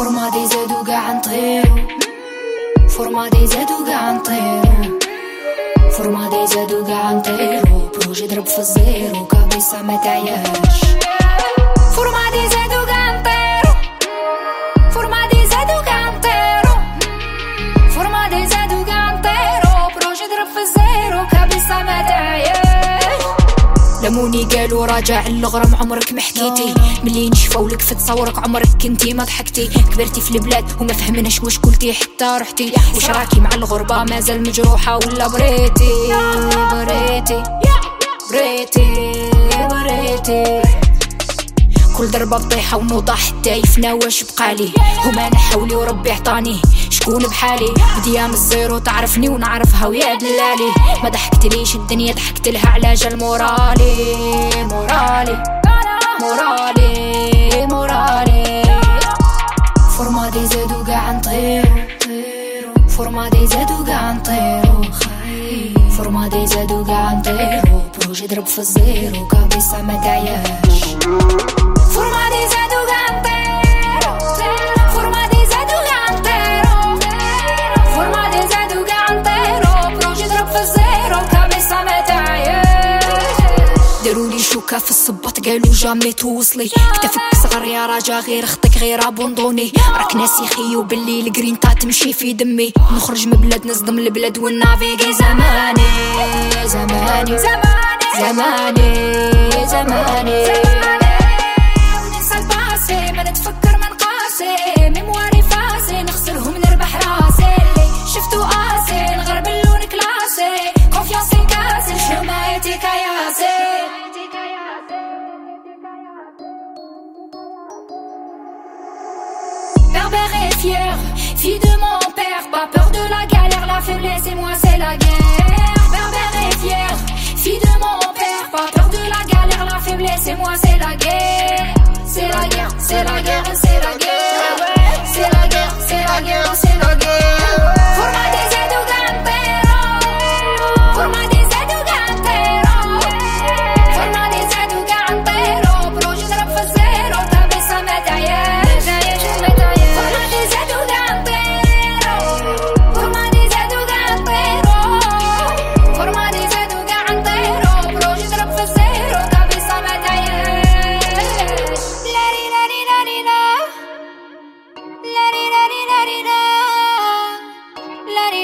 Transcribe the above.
forme des ados قاع نطيرو forme des ados قاع نطيرو forme des ados قاع نطيرو projet ضرب في ال zéro cabeza ما تعياش forme des ados لموني قالوا راجع الغرام عمرك ما حكيتي ملي نشفاو لك في تصورك عمرك كنتي ما ضحكتي. كبرتي في البلاد وما فهمناش واش قلتي حتى رحتي. واش راكي مع الغربة؟ مازال مجروحة ولا بريتي؟ بريتي. بريتي. بريتي. كل ضربة بطيحة ونوضة حتى يفنى واش بقالي. هما أنا حولي وربي عطاني. شكون بحالي؟ بديا من ال zéro تعرفني ونعرفها ويا دلالي ما ضحكتليش الدنيا ضحكت لها على جال moral ي. moral ي. moral ي. moral ي. forme des ados قاع نطيرو. forme des ados قاع نطيرو. forme des ados قاع نطيرو. projet ضرب في ال zéro cabeza ما تعياش في الصباط قالوا جامي توصلي. كتفك صغر يا راجا غير خطك غير أبوندوني. راك ناسي خيو باللي الجرين تا تمشي في دمي. نخرج من بلاد نصدم البلاد والنافيغي. زماني زماني زماني زماني زماني. وننسى fière, fille de mon père, pas peur de la galère, la faiblesse et moi c'est la guerre. Berbère est fière, fille de mon père, pas peur de la galère, la faiblesse et moi c'est la guerre. C'est la guerre, c'est la guerre, c'est la guerre.